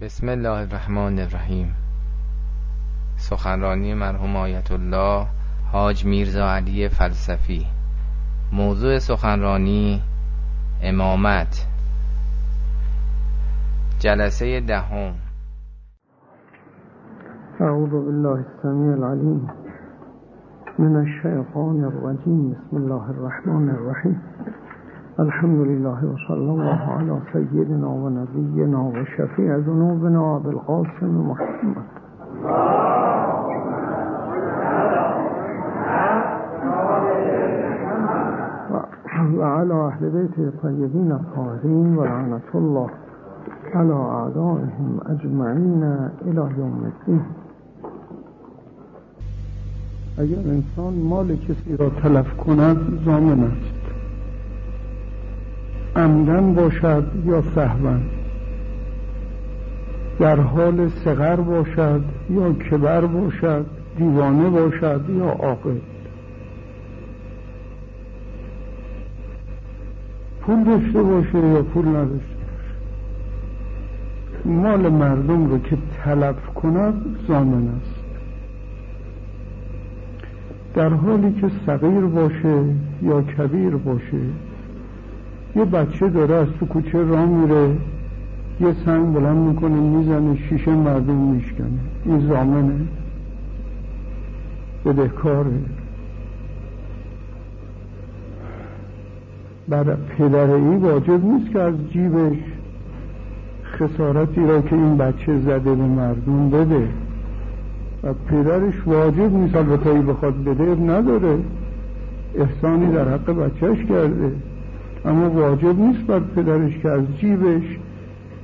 بسم الله الرحمن الرحیم. سخنرانی مرحوم آیت الله حاج میرزا علی فلسفی. موضوع سخنرانی امامت. جلسه دهم. اعوذ بالله السمیع العلیم. من الشیطان الرجیم. بسم الله الرحمن الرحیم. الحمد لله وصلى الله على سيدنا ونبينا وشفيع ذنوبنا وأبي القاسم محمد. وعلى أهل بيته الطيبين الطاهرين ولعنة الله على أعدائهم أجمعين إلى يوم الدين. اگر انسان مال کسی را تلف کند زامن است. عمدن باشد یا سهون در حال سغر باشد یا کبر باشد؟ دیوانه باشد یا عاقل؟ پول داشته باشه یا پول نداشته باشه؟ مال مردم رو که تلف کند زامن است. در حالی که صغیر باشه یا کبیر باشه یه بچه داره از تو کوچه راه میره یه سنگ بلند می‌کنه می‌زنه شیشه مردم میشکنه. این زامنه. بدهکاره. بر پدر ای واجب نیست که از جیبش خسارتی را که این بچه زده به مردم بده. و پدرش واجب نیست البته بخواد بده نداره. احسانی در حق بچهش کرده. اما واجب نیست بر پدرش که از جیبش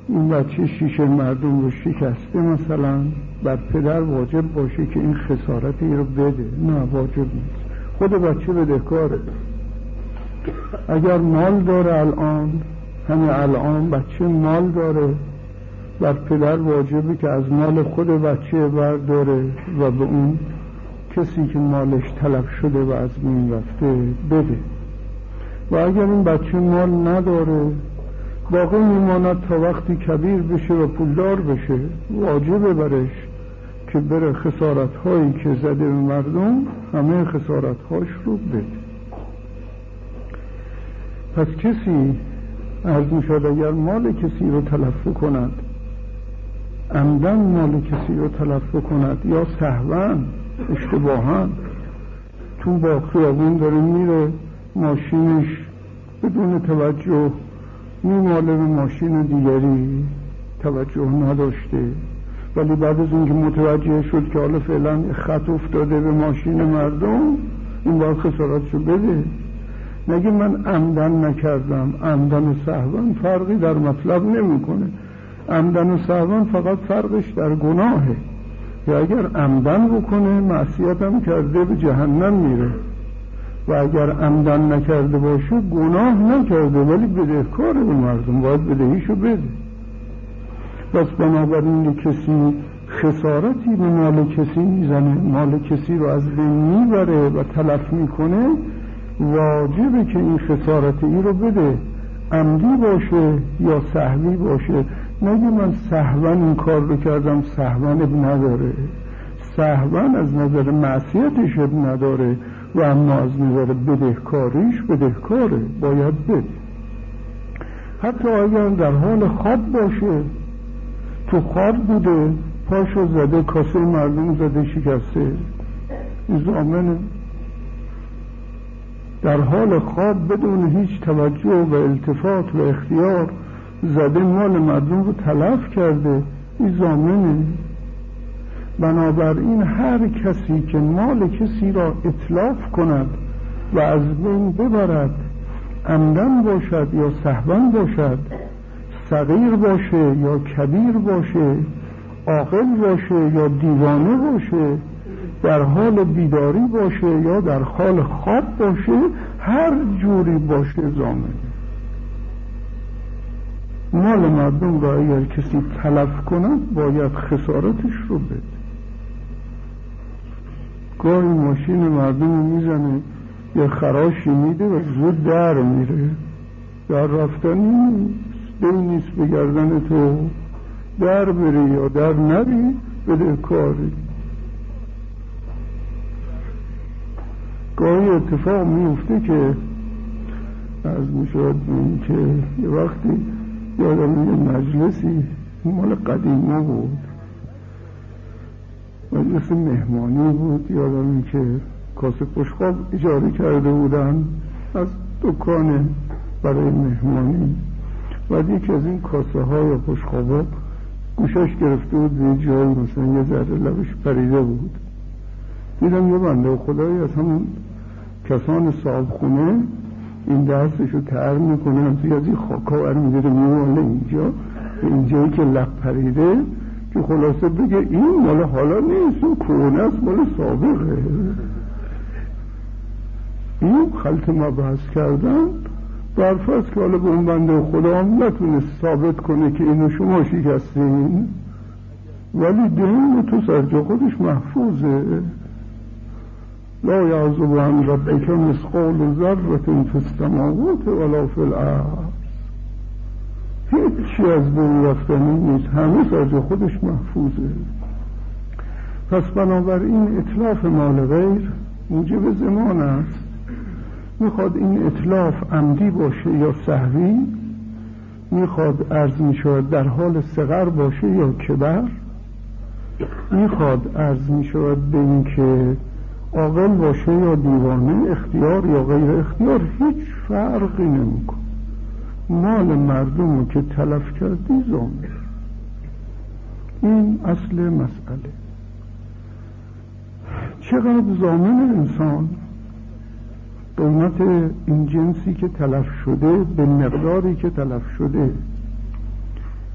این بچه شیشه مردم رو شکسته مثلا بر پدر واجب باشه که این خسارت رو بده. نه واجب نیست. خود بچه بدهکاره اگر مال داره الان همه الان بچه مال داره. بر پدر واجبه که از مال خود بچه برداره و به اون کسی که مالش تلف شده و از بین رفته بده. و اگر این بچه مال نداره باقی میماند تا وقتی کبیر بشه و پولدار بشه واجبه برش که بره خسارت هایی که زده به مردم همه خسارت هاش رو بده. پس کسی عرض می اگر مال کسی رو تلف کند عمدن مال کسی رو تلف کند یا سهون اشتباها تو با خیابون داره میره ماشینش بدون توجه میماله به ماشین دیگری توجه نداشته. ولی بعد از اینکه متوجه شد که حالا فعلا خط افتاده به ماشین مردم این باید خسارتشو بده. نگه من عمدن نکردم؟ عمدن و سهون فرقی در مطلب نمی‌کنه. عمدن و سهون فقط فرقش در گناهه. یا اگر عمدن بکنه معصیتم کرده به جهنم میره. و اگر عمدن نکرده باشه گناه نکرده ولی بدهکار به مردم باید بدهیشو بده. بس بنابراین کسی خسارتی به مال کسی می‌زنه مال کسی رو از بین می‌بره و تلف می‌کنه واجبه که این خسارت ای رو بده. عمدی باشه یا صحوی باشه؟ نگه من سهون این کار رو کردم سهون اب نداره. سهون از نظر معصیتش نداره. و اما از نظر بدهکاریش بدهکاره باید بده. حتی اگر در حال خواب باشه تو خواب بوده پاشو زده کاسه مردم زده شکسته. زامن. در حال خواب بدون هیچ توجه و التفات و اختیار زده مال مردم رو تلف کرده این زامنه. بنابراین هر کسی که مال کسی را اطلاف کند و از بین ببرد عمدن باشد یا سهون باشد صغیر باشه یا کبیر باشه عاقل باشه یا دیوانه باشه در حال بیداری باشه یا در حال خواب باشه هر جوری باشه زامنه مال مردم را اگر کسی تلف کند باید خسارتش رو بده. گاهی ماشین مردم می‌زنه یه خراشی میده و زود در میره. در رفتنی دل نیست به گردن تو. در بری یا در نری بده کاری. گاهی اتفاق میفته که از می‌شد که یه وقتی یادم یه مجلسی مال قدیما بود. مجلس مهمانی بود یادم که کاسه پشخاب اجاره کرده بودن از دکان برای مهمانی. و یکی از این کاسه ها یا پشخابا گوشش گرفته بود به جایی مثلا یه ذره لبش پریده بود. دیدم یه بنده خدایی از همون کسان صاحب خونه این دستشو تر می‌کنه توی از این خاکا ور میداره میواله اینجا اینجایی که لب پریده. که خلاصه بگه این مال حالا نیست اون کونه است مال سابقه. این خلط مبحث کردن برفت که حالا به اون بنده خدا هم نتونست ثابت کنه که اینو شما شکستین. ولی دین تو سرجا خودش محفوظه. لا یعظب عن ربک مثقال ذره فی السماوات ولا فی الارض. هیچی از بین رفتنی نیست. همه سرجا خودش محفوظه. پس بنابراین اطلاف مال غیر موجب زمان است. می‌خواد این اطلاف عمدی باشه یا صحوی؟ می‌خواد عرض می‌شود در حال صغر باشه یا کبر؟ می‌خواد عرض می‌شود به این که عاقل باشه یا دیوانه اختیار یا غیر اختیار؟ هیچ فرقی نمیکن مال مردم رو که تلف کردی زامن این اصل مسئله. چقدر زامن انسان قیمت این جنسی که تلف شده به مقداری که تلف شده.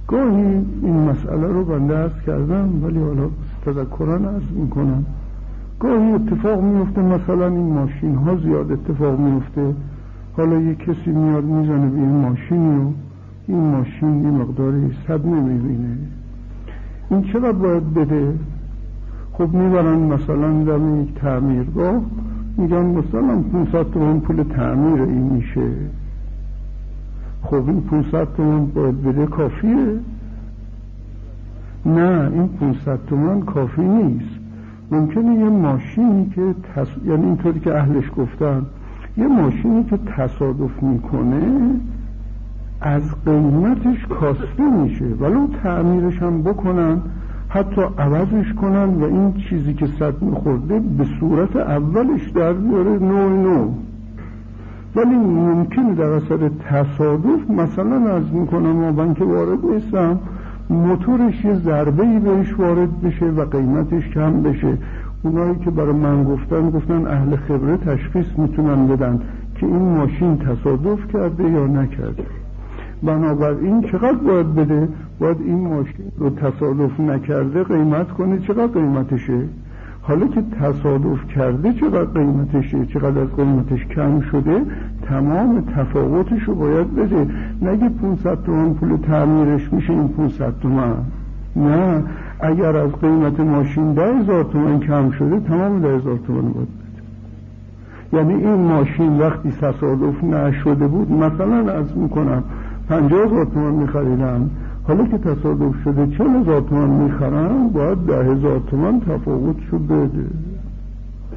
گاهی این مسئله رو بنده ارز کردم ولی حالا تذکران ارز می‌کنم. گاهی اتفاق میفته مثلا این ماشین ها زیاد اتفاق میفته حالا یه کسی میاد می‌زنه به این ماشینی و این ماشین یه مقداری صد نمی‌بینه. این چقدر باید بده؟ خب می‌برن مثلا در یک تعمیرگاه میگن مثلا 500 تومن پول تعمیر این میشه. خب این 500 تومن باید بده کافیه؟ نه این 500 تومن کافی نیست. ممکنه یه ماشینی که تص... یعنی اینطوری که اهلش گفتن یه ماشینی که تصادف می‌کنه از قیمتش کاسته میشه. ولو تعمیرش هم بکنن حتی عوضش کنن و این چیزی که صد میخورده به صورت اولش در بیاره. نوع نو. ولی ممکنه در اثر تصادف مثلا از می‌کنم من که وارد نیستم موتورش یه ضربه ای بهش وارد بشه و قیمتش کم بشه. اونایی که برای من گفتن گفتن اهل خبره تشخیص می‌تونن بدن که این ماشین تصادف کرده یا نکرده. بنابراین چقدر باید بده؟ باید این ماشین رو تصادف نکرده قیمت کنه چقدر قیمتشه؟ حالا که تصادف کرده چقدر قیمتشه؟ چقدر از قیمتش کم شده؟ تمام تفاوتش رو باید بده. نگه 500 تومن پول تعمیرش میشه این 500 تومن نه. اگر از قیمت ماشین ده هزار تومن کم شده تمام ده هزار تومن باید یعنی این ماشین وقتی تصادف نشده بود مثلا از می‌کنم پنجاه هزار تومن میخریدم. حالا که تصادف شده چه هزار تومن می‌خرم باید ده هزار تومن تفاوتشو بده.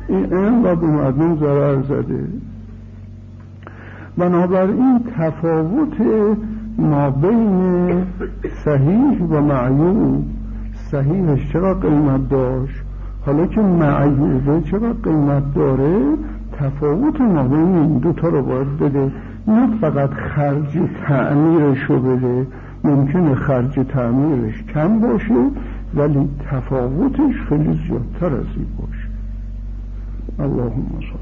این این و به مردم ضرر زده. بنابراین تفاوت ما بین صحیح و معیوب. صحیحش چرا قیمت داشت؟ حالا که معیزه چرا قیمت داره؟ تفاوت مابین این دوتا رو باید بده. نه فقط خرج تعمیرش رو بده ممکنه خرج تعمیرش کم باشه ولی تفاوتش خیلی زیادتر از این باشه. اللهم صل